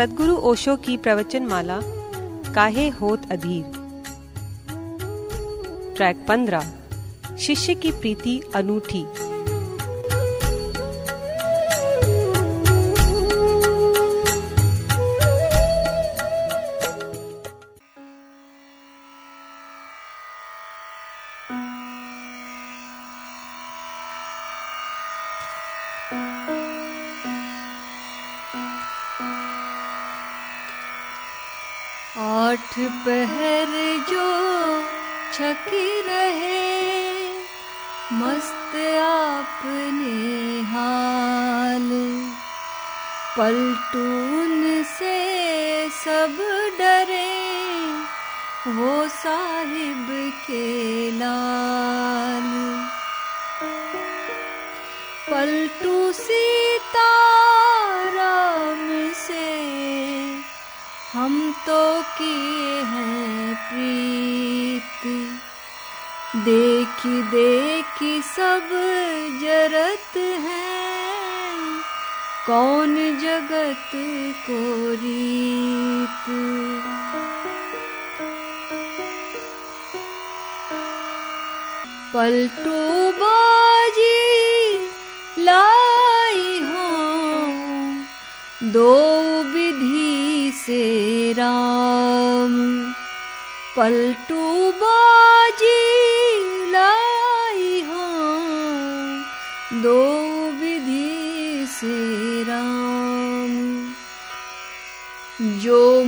सदगुरु ओशो की प्रवचन माला काहे होत अधीर? ट्रैक पंद्रह शिष्य की प्रीति अनूठी। के लाल। पलटू सीता राम से हम तो किए हैं प्रीत। देखी देखी सब जरत हैं। कौन जगत को रीत? पलटू बाजी लाई हूँ। दो विधि से राम। पलटू बाजी लाई हूँ। दो विधि से राम। जो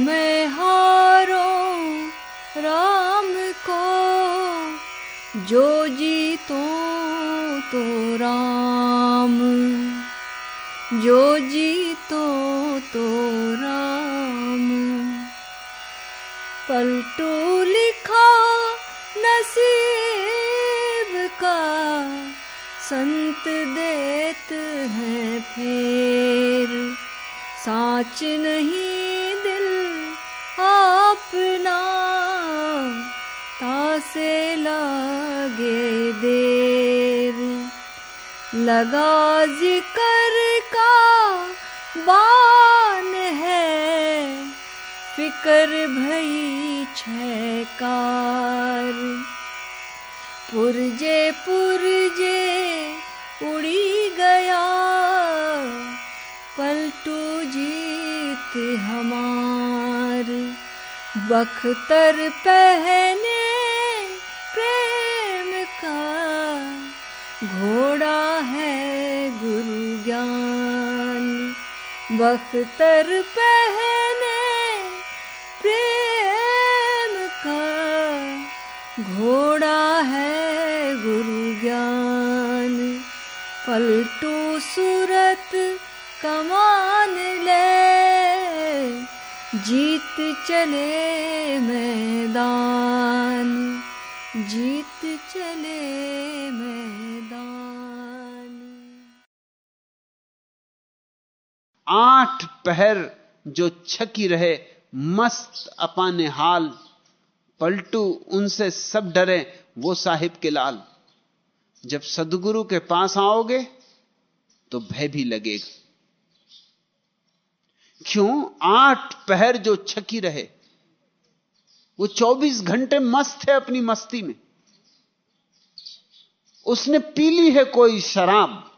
जो जीतो तो राम। पलटू लिखा नसीब का संत देत है फेर। साच नहीं दिल अपना तासे लागे देर। लगा जिकर का बान है। फिकर भई छकार पुरजे पुरजे उड़ी गया। पलटू जीत हमार। बख्तर पहने प्रेम का। घोड़ा है गुरु ज्ञान वह वस्त्र पहर जो छकी रहे, मस्त अपाने हाल, पलटू उनसे सब डरे वो साहिब के लाल। जब सदगुरु के पास आओगे तो भय भी लगेगा। क्यों? आठ पहर जो छकी रहे, वो 24 घंटे मस्त है अपनी मस्ती में। उसने पी ली है कोई शराब,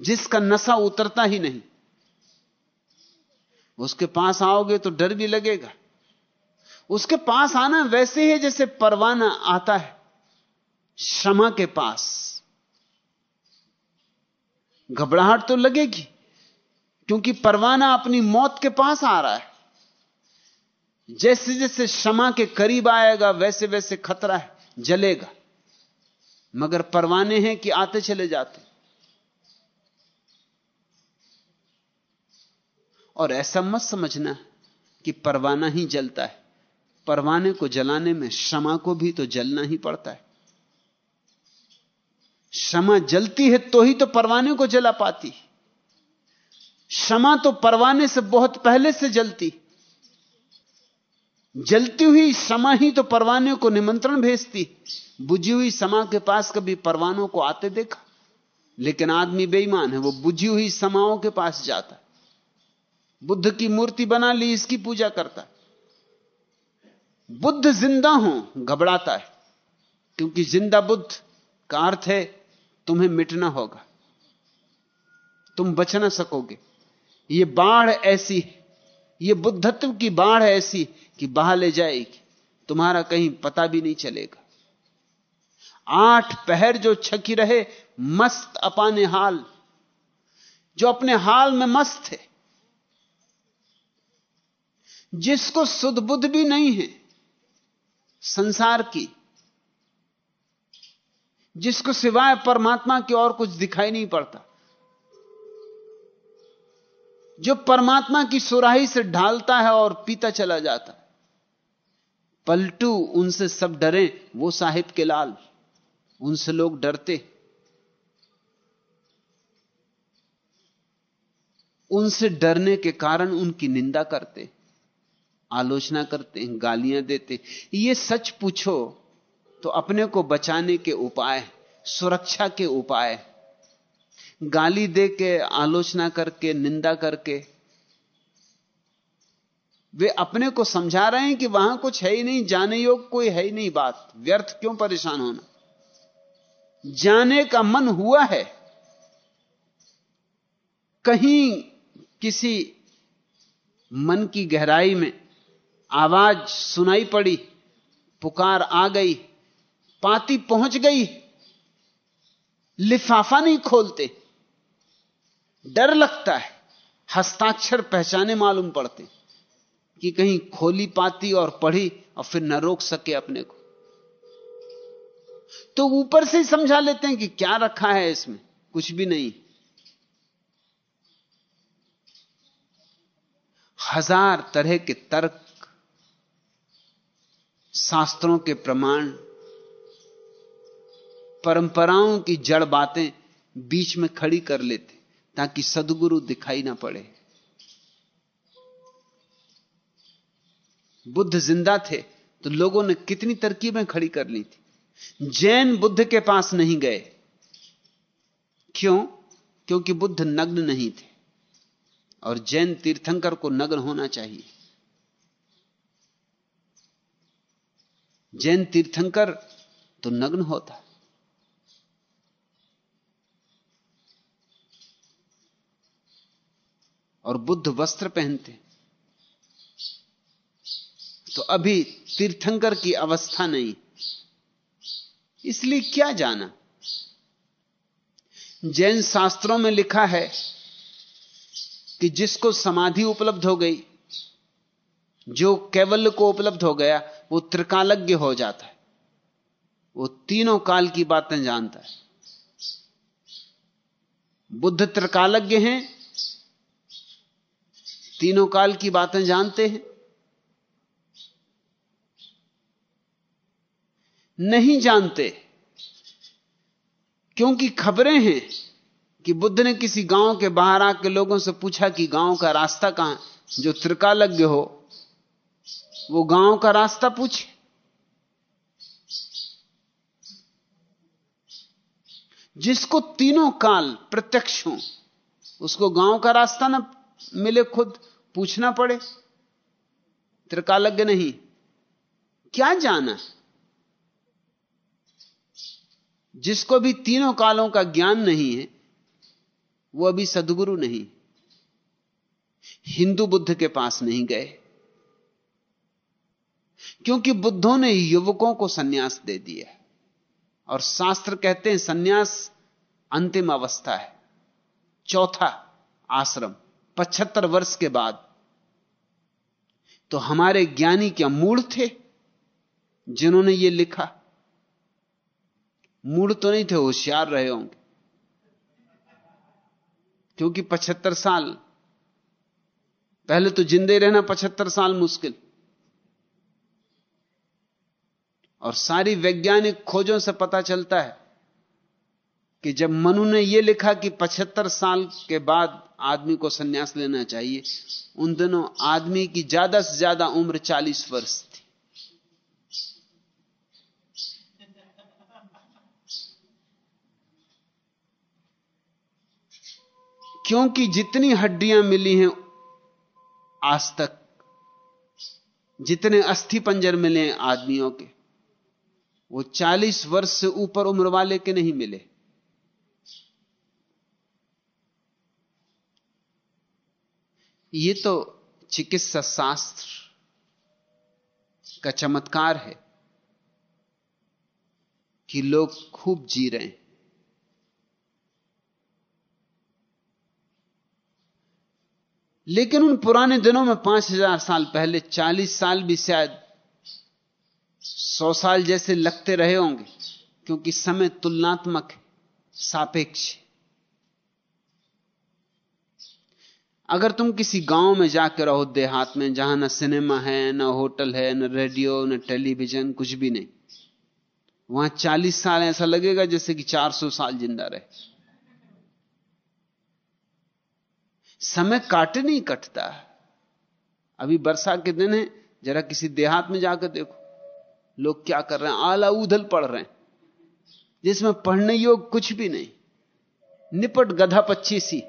जिसका नशा उतरता ही नहीं। उसके पास आओगे तो डर भी लगेगा। उसके पास आना वैसे ही जैसे परवाना आता है, क्षमा के पास। घबराहट तो लगेगी, क्योंकि परवाना अपनी मौत के पास आ रहा है। जैसे जैसे क्षमा के करीब आएगा, वैसे वैसे खतरा है, जलेगा। मगर परवाने हैं कि आते चले जाते। और ऐसा मत समझना कि परवाना ही जलता है। परवाने को जलाने में क्षमा को भी तो जलना ही पड़ता है। क्षमा जलती है तो ही तो परवाने को जला पाती क्षमा तो परवाने से बहुत पहले से जलती जलती हुई क्षमा ही तो परवाने को निमंत्रण भेजती बुझी हुई समा के पास कभी परवानों को आते देखा, लेकिन आदमी बेईमान है, वो बुझी हुई समाओं के पास जाता बुद्ध की मूर्ति बना ली, इसकी पूजा करता बुद्ध ज़िंदा हो, घबराता है, क्योंकि ज़िंदा बुद्ध का अर्थ है, तुम्हें मिटना होगा। तुम बच ना सकोगे। ये बाढ़ ऐसी है, ये बुद्धत्व की बाढ़ ऐसी कि बहा ले जाएगी, तुम्हारा कहीं पता भी नहीं चलेगा। आठ पहर जो छकी रहे, मस्त अपाने हाल। जो अपने हाल में मस्त है जिसको सुध बुद्ध भी नहीं है, संसार की, जिसको सिवाय परमात्मा की और कुछ दिखाई नहीं पड़ता, जो परमात्मा की सुराही से ढालता है और पीता चला जाता, पलटू, उनसे सब डरे, वो साहिब के लाल, उनसे लोग डरते, उनसे डरने के कारण उनकी निंदा करते। आलोचना करते हैं, गालियाँ देते हैं। ये सच पूछो तो अपने को बचाने के उपाय, सुरक्षा के उपाय। गाली दे के, आलोचना करके, निंदा करके। वे अपने को समझा रहे हैं कि वहाँ कुछ है ही नहीं, जाने योग कोई है ही नहीं बात। व्यर्थ क्यों परेशान होना? जाने का मन हुआ है। कहीं किसी मन की गहराई में आवाज़ सुनाई पड़ी, पुकार आ गई, पाती पहुँच गई, लिफाफा नहीं खोलते। डर लगता है, हस्ताक्षर पहचाने मालूम पड़ते कि कहीं खोली पाती और पढ़ी और फिर न रोक सके अपने को। तो ऊपर से ही समझा लेते हैं कि क्या रखा है इसमें, कुछ भी नहीं। हज़ार तरह के तर्क शास्त्रों के प्रमाण, परंपराओं की जड़ बातें बीच में खड़ी कर लेते, ताकि सदगुरु दिखाई ना पड़े। बुद्ध ज़िंदा थे तो लोगों ने कितनी तरकीबें खड़ी कर ली थी। जैन बुद्ध के पास नहीं गए। क्यों? क्योंकि बुद्ध नग्न नहीं थे, और जैन तीर्थंकर को नग्न होना चाहिए। जैन तीर्थंकर तो नग्न होता। है और बुद्ध वस्त्र पहनते। तो अभी तीर्थंकर की अवस्था नहीं। इसलिए क्या जाना? जैन शास्त्रों में लिखा है कि जिसको समाधि उपलब्ध हो गई, जो कैवल्य को उपलब्ध हो गया वो त्रिकालज्ञ हो जाता है। वो तीनों काल की बातें जानता है। बुद्ध त्रिकालज्ञ हैं, तीनों काल की बातें जानते हैं। नहीं जानते, क्योंकि खबरें हैं कि बुद्ध ने किसी गाँव के बाहर आके लोगों से पूछा कि गाँव का रास्ता कहाँ जो त्रिकालज्ञ हो वो गाँव का रास्ता पूछे। जिसको तीनों काल प्रत्यक्ष हो, उसको गाँव का रास्ता ना मिले खुद, पूछना पड़े। त्रिकालज्ञ नहीं, क्या जाना? जिसको भी तीनों कालों का ज्ञान नहीं है, वो अभी सदगुरु नहीं। हिंदू बुद्ध के पास नहीं गए। क्योंकि बुद्धों ने युवकों को सन्यास दे दिया और शास्त्र कहते हैं सन्यास अंतिम अवस्था है। चौथा आश्रम, पचहत्तर वर्ष के बाद। तो हमारे ज्ञानी क्या मूड थे? जिन्होंने यह लिखा। मूड तो नहीं थे, होशियार रहे होंगे। क्योंकि पचहत्तर साल, पहले तो जिंदे रहना पचहत्तर साल मुश्किल। और सारी वैज्ञानिक खोजों से पता चलता है कि जब मनु ने यह लिखा कि पचहत्तर साल के बाद आदमी को सन्यास लेना चाहिए, उन दिनों आदमी की ज़्यादा से ज़्यादा उम्र चालीस वर्ष थी। क्योंकि जितनी हड्डियाँ मिली हैं आज तक, जितने अस्थि पंजर मिले हैं आदमियों के वो 40 वर्ष से ऊपर उम्र वाले के नहीं मिले। ये तो चिकित्सा शास्त्र का चमत्कार है कि लोग खूब जी रहे हैं। लेकिन उन पुराने दिनों में पाँच हज़ार साल पहले, चालीस साल भी शायद सौ साल जैसे लगते रहे होंगे, क्योंकि समय तुलनात्मक है, सापेक्ष अगर तुम किसी गाँव में जाकर रहो देहात में, जहाँ ना सिनेमा है, ना होटल है, ना रेडियो, न टेलीविज़न, कुछ भी नहीं, वहाँ चालीस साल ऐसा लगेगा जैसे कि चार सौ साल ज़िंदा रहे। समय काटे नहीं कटता। अभी वर्षा के दिन है, जरा किसी देहात में जाकर देखो। लोग क्या कर रहे हैं? आला उधल पढ़ रहे हैं। जिसमें पढ़ने योग कुछ भी नहीं। निपट गधा पच्ची सी।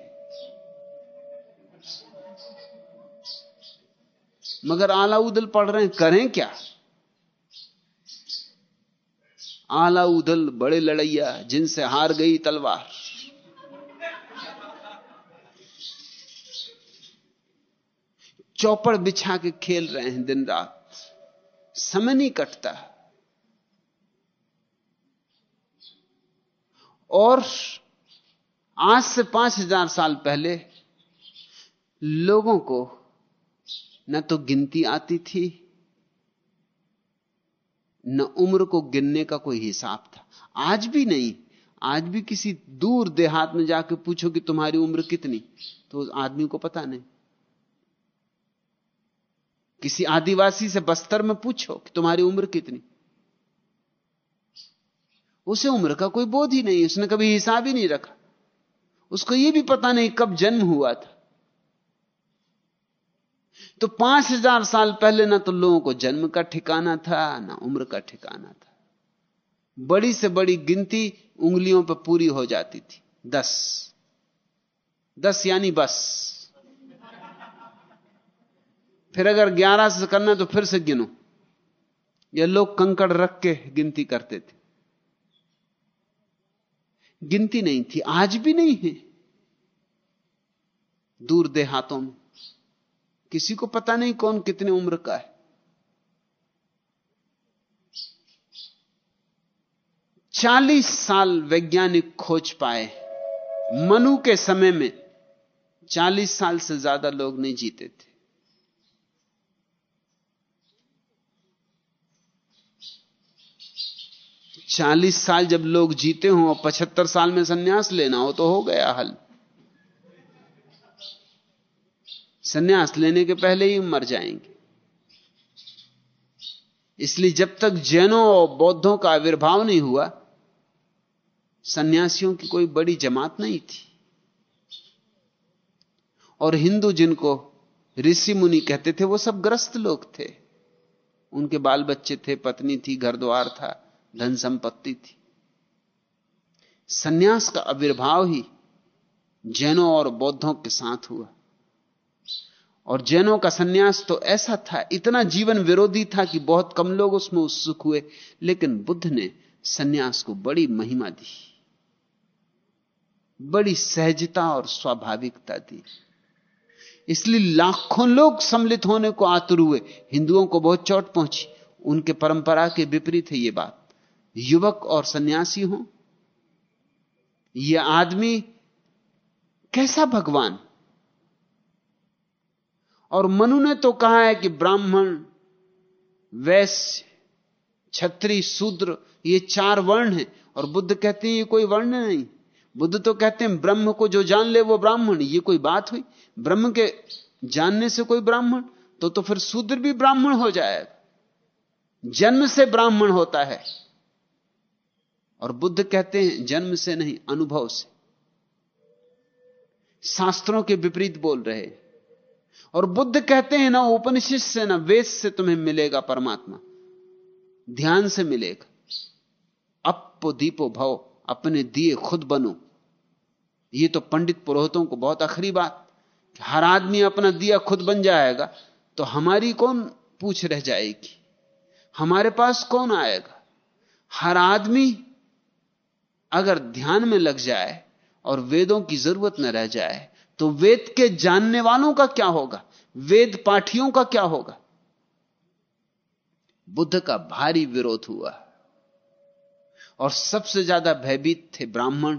मगर आला उदल पढ़ रहे हैं, करें क्या? आला उदल बड़े लड़ैया, जिनसे हार गई तलवार। चौपड़ बिछा के खेल रहे हैं दिन रात। समय नहीं कटता। और आज से पाँच हज़ार साल पहले लोगों को न तो गिनती आती थी, न उम्र को गिनने का कोई हिसाब था। आज भी नहीं। आज भी किसी दूर देहात में जाकर पूछो कि तुम्हारी उम्र कितनी तो आदमी को पता नहीं। किसी आदिवासी से बस्तर में पूछो कि तुम्हारी उम्र कितनी? उसे उम्र का कोई बोध ही नहीं, उसने कभी हिसाब ही नहीं रखा। उसको यह भी पता नहीं कब जन्म हुआ था। तो पाँच हज़ार साल पहले ना तो लोगों को जन्म का ठिकाना था, ना उम्र का ठिकाना था। बड़ी से बड़ी गिनती उंगलियों पर पूरी हो जाती थी। दस। दस यानी बस। फिर अगर ग्यारह से करना तो फिर से गिनो। या लोग कंकड़ रख के गिनती करते थे। गिनती नहीं थी, आज भी नहीं है। दूर देहातों में। किसी को पता नहीं कौन कितने उम्र का है। चालीस साल वैज्ञानिक खोज पाए। मनु के समय में चालीस साल से ज़्यादा लोग नहीं जीते थे। चालीस साल जब लोग जीते हों और पचहत्तर साल में सन्यास लेना हो तो हो गया हल। सन्यास लेने के पहले ही मर जाएँगे। इसलिए जब तक जैनों और बौद्धों का आविर्भाव नहीं हुआ, सन्यासियों की कोई बड़ी जमात नहीं थी। और हिंदू जिनको ऋषि मुनि कहते थे, वो सब ग्रस्त लोग थे। उनके बाल बच्चे थे, पत्नी थी, घर द्वार था। धन संपत्ति थी। सन्यास का आविर्भाव ही जैनों और बौद्धों के साथ हुआ। और जैनों का सन्यास तो ऐसा था, इतना जीवन विरोधी था कि बहुत कम लोग उसमें उत्सुक हुए, लेकिन बुद्ध ने सन्यास को बड़ी महिमा दी। बड़ी सहजता और स्वाभाविकता दी। इसलिए लाखों लोग सम्मिलित होने को आतुर हुए। हिंदुओं को बहुत चोट पहुँची। उनके परंपरा के विपरीत है यह बात। युवक और सन्यासी हो। यह आदमी कैसा भगवान? और मनु ने तो कहा है कि ब्राह्मण, वैश्य छत्री शूद्र, ये चार वर्ण हैं। और बुद्ध कहते हैं, ये कोई वर्ण नहीं। बुद्ध तो कहते हैं, ब्रह्म को जो जान ले वो ब्राह्मण। ये कोई बात हुई? ब्रह्म के जानने से कोई ब्राह्मण? तो तो फिर शूद्र भी ब्राह्मण हो जाएगा। जन्म से ब्राह्मण होता है। और बुद्ध कहते हैं, जन्म से नहीं, अनुभव से। शास्त्रों के विपरीत बोल रहे और बुद्ध कहते हैं, ना उपनिषद से, ना वेद से तुम्हें मिलेगा परमात्मा। ध्यान से मिलेगा। अपो दीपो भव, अपने दिए खुद बनो। ये तो पंडित पुरोहितों को बहुत आखिरी बात। हर आदमी अपना दिया खुद बन जाएगा तो हमारी कौन पूछ रह जाएगी? हमारे पास कौन आएगा? हर आदमी अगर ध्यान में लग जाए और वेदों की ज़रूरत न रह जाए तो वेद के जानने वालों का क्या होगा? वेद पाठियों का क्या होगा? बुद्ध का भारी विरोध हुआ। और सबसे ज़्यादा भयभीत थे ब्राह्मण,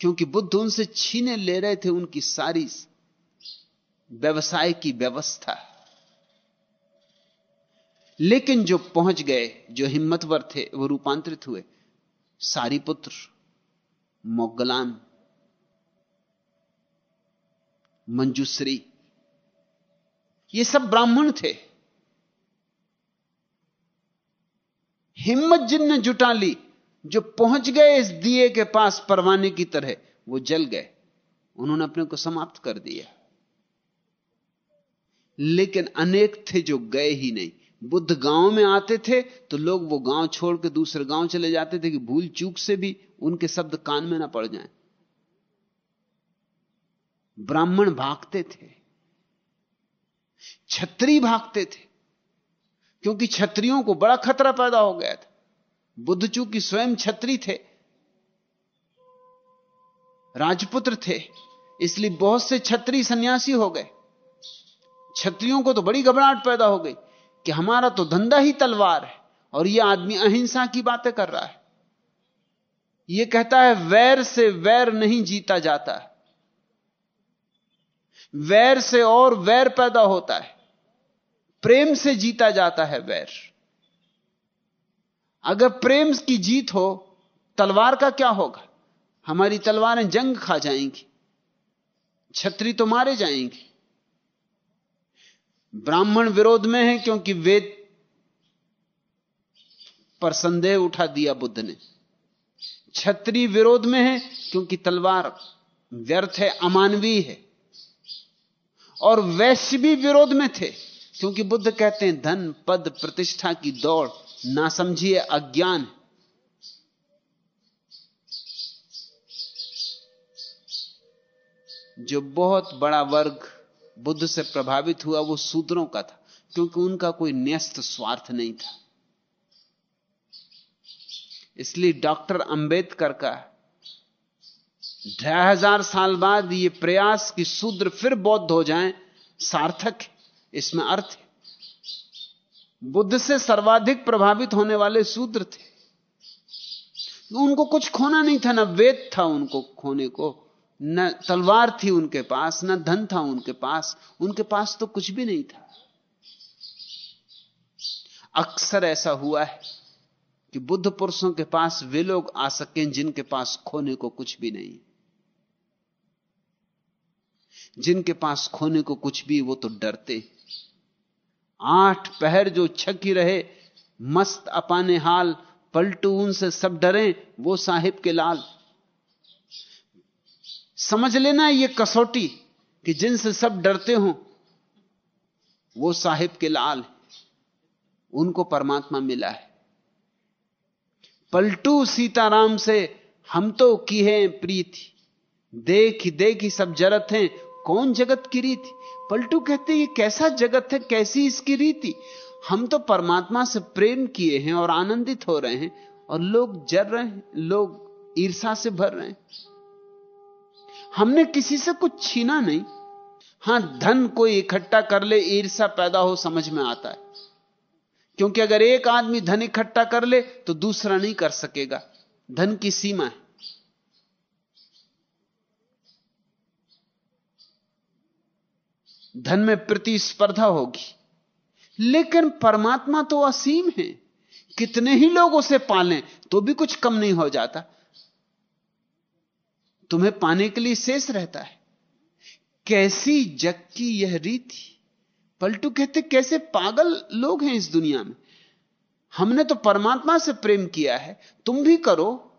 क्योंकि बुद्ध उनसे छीने ले रहे थे उनकी सारी व्यवसाय की व्यवस्था। लेकिन जो पहुँच गए, जो हिम्मतवर थे, वो रूपांतरित हुए। सारी पुत्र, मोगलान, मंजूश्री, ये सब ब्राह्मण थे। हिम्मत जिनने जुटा ली, जो पहुँच गए इस दिए के पास परवाने की तरह, वो जल गए। उन्होंने अपने को समाप्त कर दिया। लेकिन अनेक थे जो गए ही नहीं। बुद्ध गाँव में आते थे तो लोग वो गाँव छोड़ के दूसरे गाँव चले जाते थे कि भूल चूक से भी उनके शब्द कान में ना पड़ जाएँ। ब्राह्मण भागते थे छत्री भागते थे, क्योंकि छत्रियों को बड़ा खतरा पैदा हो गया था। बुद्ध चूँकि स्वयं छत्री थे, राजपुत्र थे, इसलिए बहुत से छत्री सन्यासी हो गए। छत्रियों को तो बड़ी घबराहट पैदा हो गई। कि हमारा तो धंधा ही तलवार है और यह आदमी अहिंसा की बातें कर रहा है। यह कहता है, वैर से वैर नहीं जीता जाता वैर से और वैर पैदा होता है। प्रेम से जीता जाता है वैर। अगर प्रेम की जीत हो, तलवार का क्या होगा? हमारी तलवारें जंग खा जाएँगी। छतरी तो मारे जाएँगे। ब्राह्मण विरोध में है क्योंकि वेद पर संदेह उठा दिया बुद्ध ने। छत्री विरोध में है क्योंकि तलवार व्यर्थ है, अमानवीय है। और वैश्य भी विरोध में थे क्योंकि बुद्ध कहते हैं, धन, पद, प्रतिष्ठा की दौड़ ना समझिए अज्ञान जो बहुत बड़ा वर्ग बुद्ध से प्रभावित हुआ वो सूत्रों का था, क्योंकि उनका कोई न्यस्त स्वार्थ नहीं था। इसलिए डॉक्टर अंबेडकर का ढाई हज़ार साल बाद ये प्रयास कि शूद्र फिर बौद्ध हो जाएँ, सार्थक इसमें अर्थ है। बुद्ध से सर्वाधिक प्रभावित होने वाले शूद्र थे। उनको कुछ खोना नहीं था, ना वेद था उनको खोने को। न तलवार थी उनके पास, न धन था उनके पास उनके पास तो कुछ भी नहीं था। अक्सर ऐसा हुआ है कि बुद्ध पुरुषों के पास वे लोग आ सकें जिनके पास खोने को कुछ भी नहीं। जिनके पास खोने को कुछ भी, वो तो डरते आठ पहर जो छकी रहे, मस्त अपाने हाल, पलटू उनसे सब डरे, वो साहिब के लाल। समझ लेना ये कसौटी कि जिनसे सब डरते हो, वो साहिब के लाल उनको परमात्मा मिला है। पलटू सीताराम से हम तो की है प्रीति। देख देख ही सब जरत हैं, कौन जगत की रीति? पलटू कहते ये कैसा जगत है, कैसी इसकी रीति? हम तो परमात्मा से प्रेम किए हैं और आनंदित हो रहे हैं और लोग जर रहे हैं, लोग ईर्षा से भर रहे हैं। हमने किसी से कुछ छीना नहीं। हाँ, धन कोई इकट्ठा कर ले ईर्षा पैदा हो, समझ में आता है। क्योंकि अगर एक आदमी धन इकट्ठा कर ले तो दूसरा नहीं कर सकेगा। धन की सीमा है। धन में प्रतिस्पर्धा होगी। लेकिन परमात्मा तो असीम है। कितने ही लोग उसे पालें तो भी कुछ कम नहीं हो जाता। तुम्हें पाने के लिए शेष रहता है। कैसी जग की यह रीति? पलटू कहते, कैसे पागल लोग हैं इस दुनिया में? हमने तो परमात्मा से प्रेम किया है। तुम भी करो।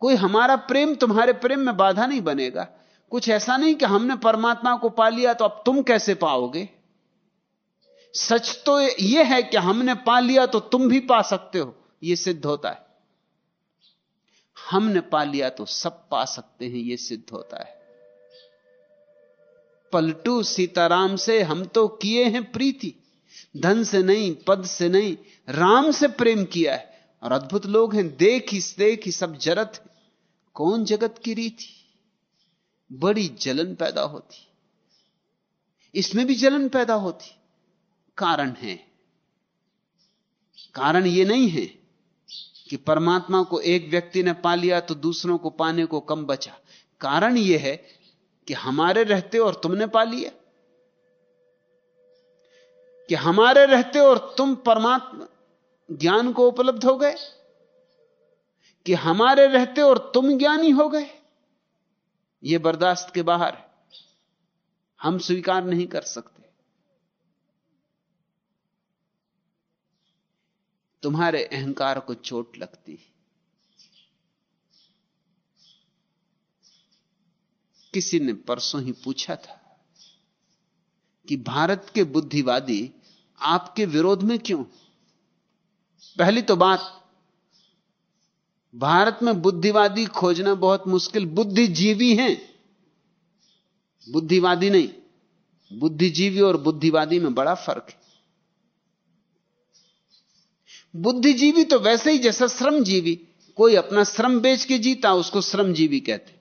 कोई हमारा प्रेम तुम्हारे प्रेम में बाधा नहीं बनेगा। कुछ ऐसा नहीं कि हमने परमात्मा को पा लिया तो अब तुम कैसे पाओगे? सच तो यह है कि हमने पा लिया तो तुम भी पा सकते हो। यह सिद्ध होता है। हमने पा लिया तो सब पा सकते हैं यह सिद्ध होता है। पलटू सीताराम से हम तो किए हैं प्रीति। धन से नहीं, पद से नहीं, राम से प्रेम किया है। और अद्भुत लोग हैं, देख ही देख ही सब जरत है। कौन जगत की रीति? बड़ी जलन पैदा होती। इसमें भी जलन पैदा होती। कारण है। कारण यह नहीं है कि परमात्मा को एक व्यक्ति ने पा लिया तो दूसरों को पाने को कम बचा। कारण यह है कि हमारे रहते और तुमने पा लिया। कि हमारे रहते और तुम परमात्मा, ज्ञान को उपलब्ध हो गए। कि हमारे रहते और तुम ज्ञानी हो गए। यह बर्दाश्त के बाहर हम स्वीकार नहीं कर सकते। तुम्हारे अहंकार को चोट लगती किसी ने परसों ही पूछा था कि भारत के बुद्धिवादी आपके विरोध में क्यों? पहली तो बात, भारत में बुद्धिवादी खोजना बहुत मुश्किल। बुद्धिजीवी हैं। बुद्धिवादी नहीं, बुद्धिजीवी और बुद्धिवादी में बड़ा फ़र्क है। बुद्धिजीवी तो वैसे ही जैसा श्रमजीवी। कोई अपना श्रम बेच के जीता, उसको श्रमजीवी कहते।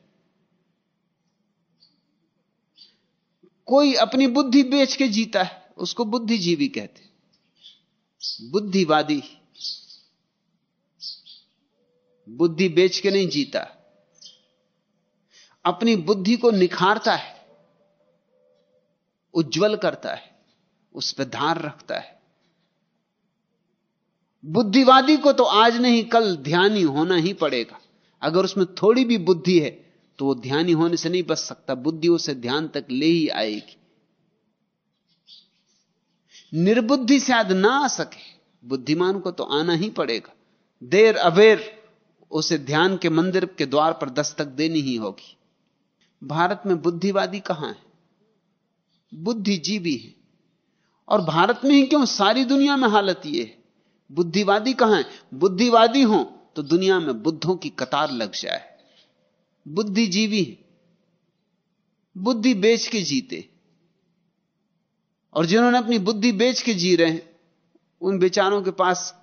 कोई अपनी बुद्धि बेच के जीता है, उसको बुद्धिजीवी कहते। बुद्धिवादी। बुद्धि बेच के नहीं जीता। अपनी बुद्धि को निखारता है, उज्जवल करता है, उस पर धार रखता है। बुद्धिवादी को तो आज नहीं, कल ध्यानी होना ही पड़ेगा। अगर उसमें थोड़ी भी बुद्धि है तो वो ध्यानी होने से नहीं बच सकता। बुद्धि उसे ध्यान तक ले ही आएगी। निर्बुद्धि शायद ना आ सके, बुद्धिमान को तो आना ही पड़ेगा। देर अबेर उसे ध्यान के मंदिर के द्वार पर दस्तक देनी ही होगी। भारत में बुद्धिवादी कहाँ है? बुद्धिजीवी है। और भारत में ही क्यों? सारी दुनिया में हालत यह है। बुद्धिवादी कहाँ है? बुद्धिवादी हो तो दुनिया में बुद्धों की कतार लग जाए। बुद्धिजीवी बुद्धि बेच के जीते। और जिन्होंने अपनी बुद्धि बेच के जी रहे हैं, उन बेचारों के पास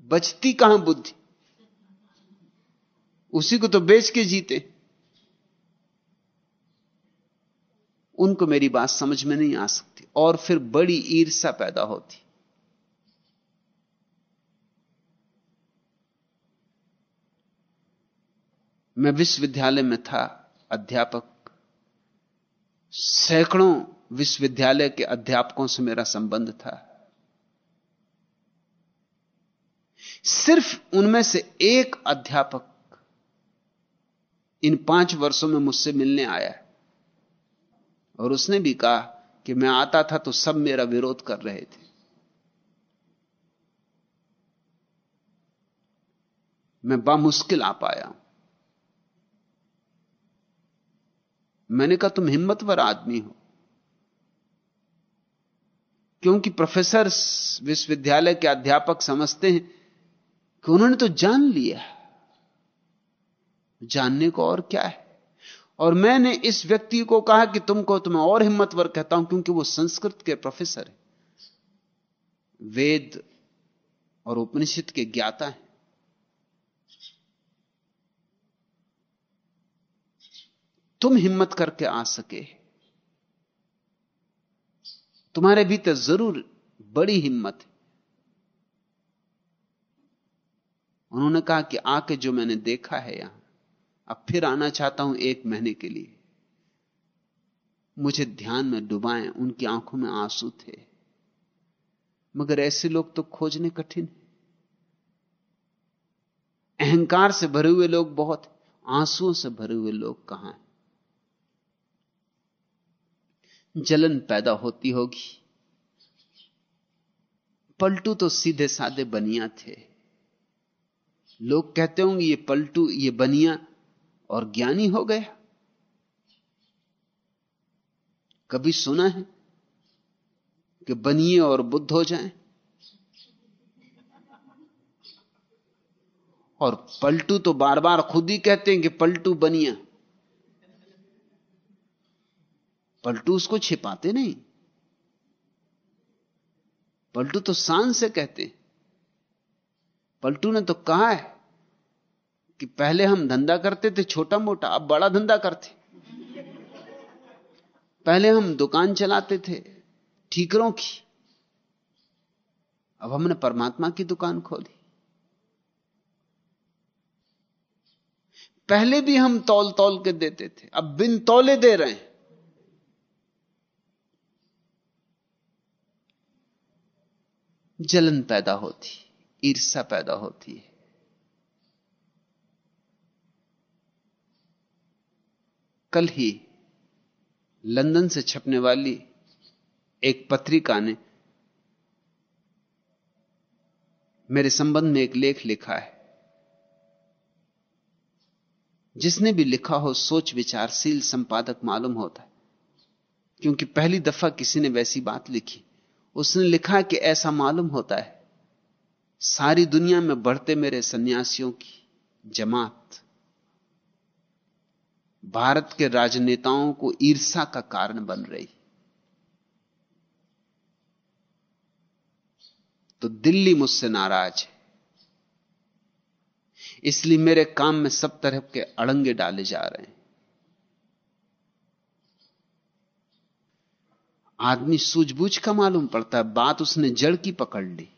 बचती कहाँ बुद्धि? उसी को तो बेच के जीते। उनको मेरी बात समझ में नहीं आ सकती। और फिर बड़ी ईर्षा पैदा होती। मैं विश्वविद्यालय में था, अध्यापक। सैकड़ों विश्वविद्यालय के अध्यापकों से मेरा संबंध था। सिर्फ़ उनमें से एक अध्यापक इन पाँच वर्षों में मुझसे मिलने आया और उसने भी कहा कि मैं आता था तो सब मेरा विरोध कर रहे थे। मैं बामुश्किल आ पाया हूँ। मैंने कहा, तुम हिम्मतवर आदमी हो। क्योंकि प्रोफेसर विश्वविद्यालय के अध्यापक समझते हैं कि उन्होंने तो जान लिया जानने को और क्या है? और मैंने इस व्यक्ति को कहा कि तुमको तो मैं और हिम्मतवर कहता हूँ, क्योंकि वो संस्कृत के प्रोफेसर है। वेद और उपनिषद के ज्ञाता हैं। तुम हिम्मत करके आ सके। तुम्हारे भीतर ज़रूर बड़ी हिम्मत है। उन्होंने कहा कि आके जो मैंने देखा है यहाँ, अब फिर आना चाहता हूँ एक महीने के लिए। मुझे ध्यान में डुबाएँ, उनकी आँखों में आँसू थे। मगर ऐसे लोग तो खोजने कठिन है। अहंकार से भरे हुए लोग बहुत आंसुओं से भरे हुए लोग कहाँ हैं? जलन पैदा होती होगी। पलटू तो सीधे साधे बनिया थे। लोग कहते होंगे, ये पलटू, ये बनिया और ज्ञानी हो गया। कभी सुना है कि बनिए और बुद्ध हो जाएँ? और पलटू तो बार बार खुद ही कहते हैं कि पलटू बनिया। पलटू उसको छिपाते नहीं। पलटू तो शान से कहते। पलटू ने तो कहा है कि पहले हम धंधा करते थे छोटा मोटा, अब बड़ा धंधा करते। पहले हम दुकान चलाते थे, ठीकरों की। अब हमने परमात्मा की दुकान खोली। पहले भी हम तौल तौल के देते थे, अब बिन तौले दे रहे हैं। जलन पैदा होती ईर्षा पैदा होती है। कल ही लंदन से छपने वाली एक पत्रिका ने मेरे संबंध में एक लेख लिखा है, जिसने भी लिखा हो सोच विचारशील संपादक मालूम होता है, क्योंकि पहली दफ़ा किसी ने वैसी बात लिखी। उसने लिखा कि ऐसा मालूम होता है, सारी दुनिया में बढ़ते मेरे सन्यासियों की जमात। भारत के राजनेताओं को ईर्षा का कारण बन रही। तो दिल्ली मुझसे नाराज़ है। इसलिए मेरे काम में सब तरह के अड़ंगे डाले जा रहे हैं। आदमी सूझबूझ का मालूम पड़ता है, बात उसने जड़ की पकड़ ली।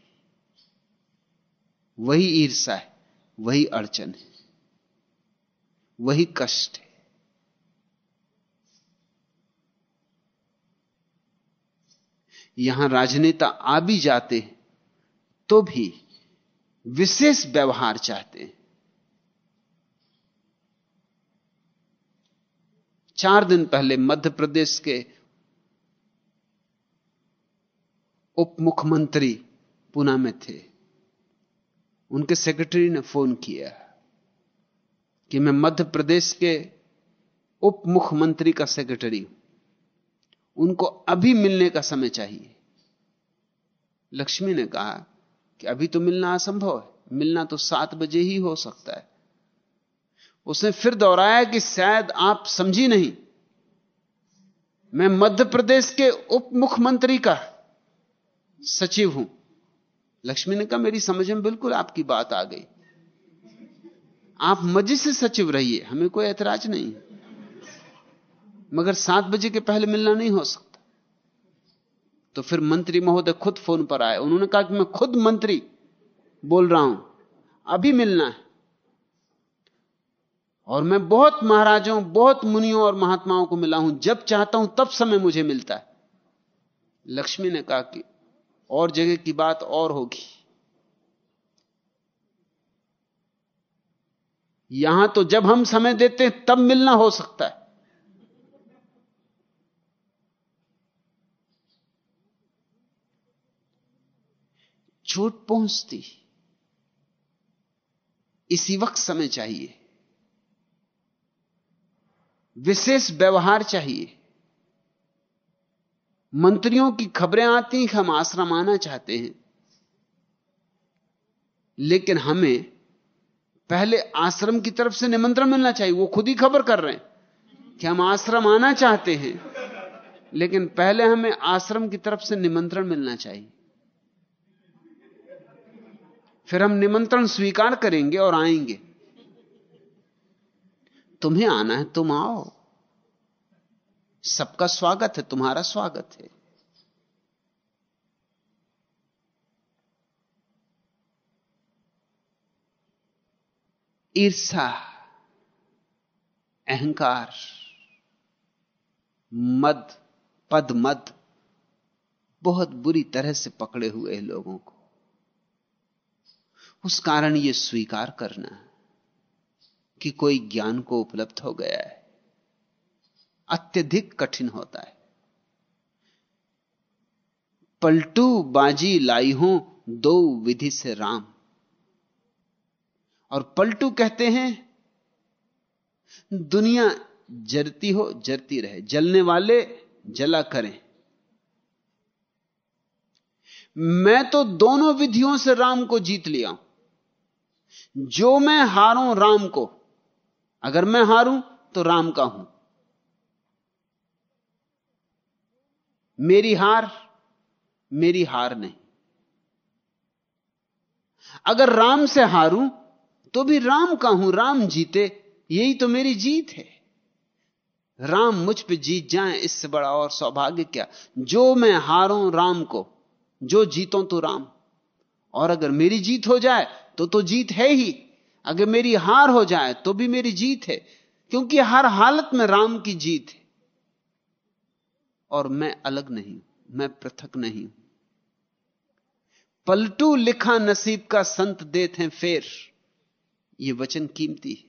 वही ईर्षा है, वही अड़चन है, वही कष्ट है। यहाँ राजनेता आ भी जाते तो भी विशेष व्यवहार चाहते हैं। चार दिन पहले मध्य प्रदेश के उप मुख्यमंत्री पुना में थे। उनके सेक्रेटरी ने फ़ोन किया कि मैं मध्य प्रदेश के उप मुख्यमंत्री का सेक्रेटरी हूँ। उनको अभी मिलने का समय चाहिए। लक्ष्मी ने कहा कि अभी तो मिलना असंभव है। मिलना तो सात बजे ही हो सकता है। उसने फिर दोहराया कि शायद आप समझी नहीं। मैं मध्य प्रदेश के उप मुख्यमंत्री का सचिव हूँ। लक्ष्मी ने कहा, मेरी समझ में बिल्कुल आपकी बात आ गई। आप मज़े से सचिव रहिए, हमें कोई ऐतराज नहीं। मगर सात बजे के पहले मिलना नहीं हो सकता। तो फिर मंत्री महोदय खुद फ़ोन पर आए। उन्होंने कहा कि मैं खुद मंत्री बोल रहा हूँ, अभी मिलना है। और मैं बहुत महाराजों, बहुत मुनियों और महात्माओं को मिला हूँ। जब चाहता हूँ तब समय मुझे मिलता है। लक्ष्मी ने कहा कि और जगह की बात और होगी। यहाँ तो जब हम समय देते हैं, तब मिलना हो सकता है। चोट पहुँचती इसी वक्त समय चाहिए। विशेष व्यवहार चाहिए। मंत्रियों की खबरें आती हैं कि हम आश्रम आना चाहते हैं। लेकिन हमें पहले आश्रम की तरफ़ से निमंत्रण मिलना चाहिए, वो खुद ही खबर कर रहे हैं कि हम आश्रम आना चाहते हैं। लेकिन पहले हमें आश्रम की तरफ़ से निमंत्रण मिलना चाहिए। फिर हम निमंत्रण स्वीकार करेंगे और आएँगे। तुम्हें आना है, तुम आओ। सबका स्वागत है, तुम्हारा स्वागत है। ईर्षा, अहंकार, मद पद मद बहुत बुरी तरह से पकड़े हुए लोगों को। उस कारण यह स्वीकार करना कि कोई ज्ञान को उपलब्ध हो गया है। अत्यधिक कठिन होता है। पलटू बाजी लाई हो दो विधि से राम। और पलटू कहते हैं, दुनिया जरती हो, जरती रहे, जलने वाले जला करें। मैं तो दोनों विधियों से राम को जीत लिया हूँ। जो मैं हारूं राम को, अगर मैं हारूं तो राम का हूँ। मेरी हार मेरी हार नहीं। अगर राम से हारूं तो भी राम का हूँ, राम जीते, यही तो मेरी जीत है। राम मुझ पे जीत जाए, इससे बड़ा और सौभाग्य क्या? जो मैं हारूं राम को, जो जीतो तो राम। और अगर मेरी जीत हो जाए तो तो जीत है ही। अगर मेरी हार हो जाए तो भी मेरी जीत है। क्योंकि हर हालत में राम की जीत है। और मैं अलग नहीं मैं पृथक नहीं पलटू लिखा नसीब का संत देते फेर, ये वचन कीमती है।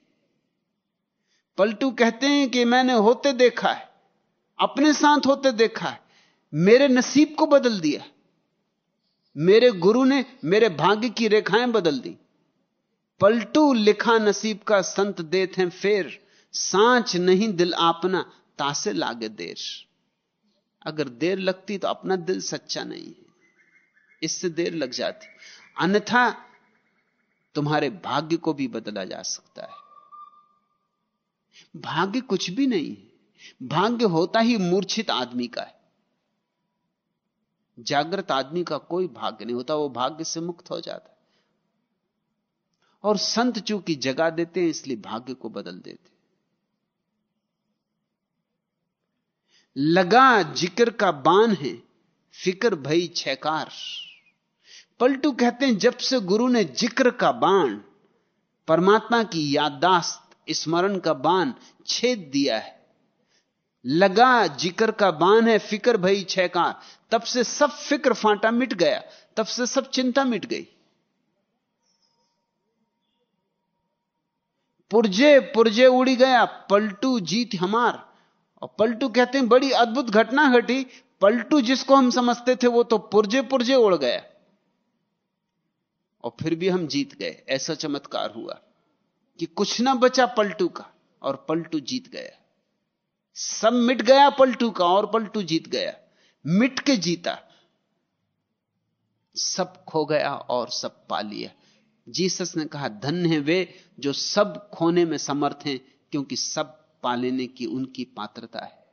पलटू कहते हैं कि मैंने होते देखा है, अपने साथ होते देखा है, मेरे नसीब को बदल दिया मेरे गुरु ने मेरे भाग्य की रेखाएँ बदल दी। पलटू लिखा नसीब का संत देते फेर, सांच नहीं दिल आपना, तासे लागे देर। अगर देर लगती तो अपना दिल सच्चा नहीं है। इससे देर लग जाती। अन्यथा तुम्हारे भाग्य को भी बदला जा सकता है। भाग्य कुछ भी नहीं है। भाग्य होता ही मूर्छित आदमी का है। जागृत आदमी का कोई भाग्य नहीं होता, वो भाग्य से मुक्त हो जाता है। और संत चूँकि जगा देते हैं, इसलिए भाग्य को बदल देते लगा ज़िक्र का बान है, फ़िक्र भई छेकार। पलटू कहते हैं, जब से गुरु ने ज़िक्र का बाण, परमात्मा की याददाश्त, स्मरण का बाण छेद दिया है। लगा ज़िक्र का बाण है, फ़िक्र भई छेकार। तब से सब फ़िक्र फांटा मिट गया, तब से सब चिंता मिट गई। पुरजे पुरजे उड़ी गया, पलटू जीत हमार। और पलटू कहते हैं, बड़ी अद्भुत घटना घटी। पलटू जिसको हम समझते थे, वो तो पुरजे पुरजे उड़ गया। और फिर भी हम जीत गए। ऐसा चमत्कार हुआ कि कुछ ना बचा पलटू का, और पलटू जीत गया। सब मिट गया पलटू का, और पलटू जीत गया। मिट के जीता। सब खो गया और सब पा लिया। जीसस ने कहा, धन्य है वे जो सब खोने में समर्थ हैं, क्योंकि सब पा लेने की उनकी पात्रता है।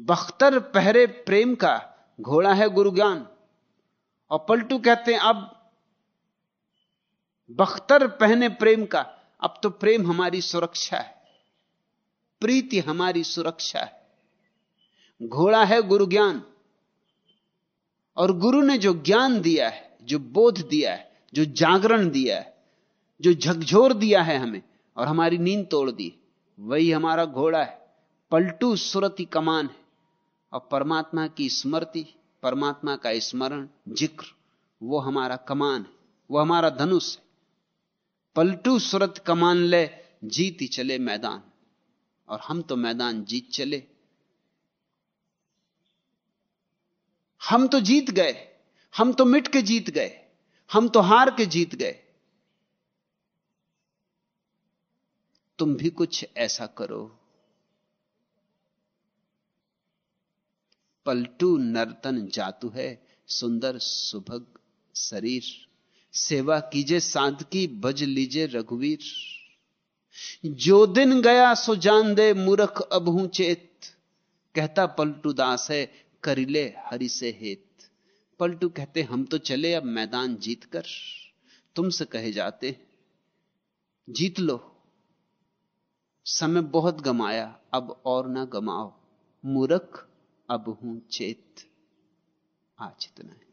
बख्तर पहरे प्रेम का घोड़ा है गुरु ज्ञान और पलटू कहते हैं, अब बख्तर पहने प्रेम का, अब तो प्रेम हमारी सुरक्षा है। प्रीति हमारी सुरक्षा है। घोड़ा है गुरु ज्ञान और गुरु ने जो ज्ञान दिया है, जो बोध दिया है, जो जागरण दिया है, जो झकझोर दिया है हमें और हमारी नींद तोड़ दी। वही हमारा घोड़ा है। पलटू सुरति कमान है। और परमात्मा की स्मृति, परमात्मा का स्मरण, ज़िक्र, वो हमारा कमान है। वो हमारा धनुष है। पलटू सुरत कमान ले, जीत ही चले मैदान। और हम तो मैदान जीत चले। हम तो जीत गए। हम तो मिट के जीत गए। हम तो हार के जीत गए। तुम भी कुछ ऐसा करो। पलटू नर्तन जातु है, सुंदर सुभग शरीर। सेवा कीजे साधकी भज लीजे रघुवीर। जो दिन गया सो जान दे मूर्ख अबहू चेत। कहता पलटू दास है, करिले हरि से हेत। पलटू कहते, हम तो चले, अब मैदान जीत कर तुमसे कहे जाते जीत लो। समय बहुत गमाया अब और ना गमाओ। मूरख अब हूँ चेत। आज इतना है।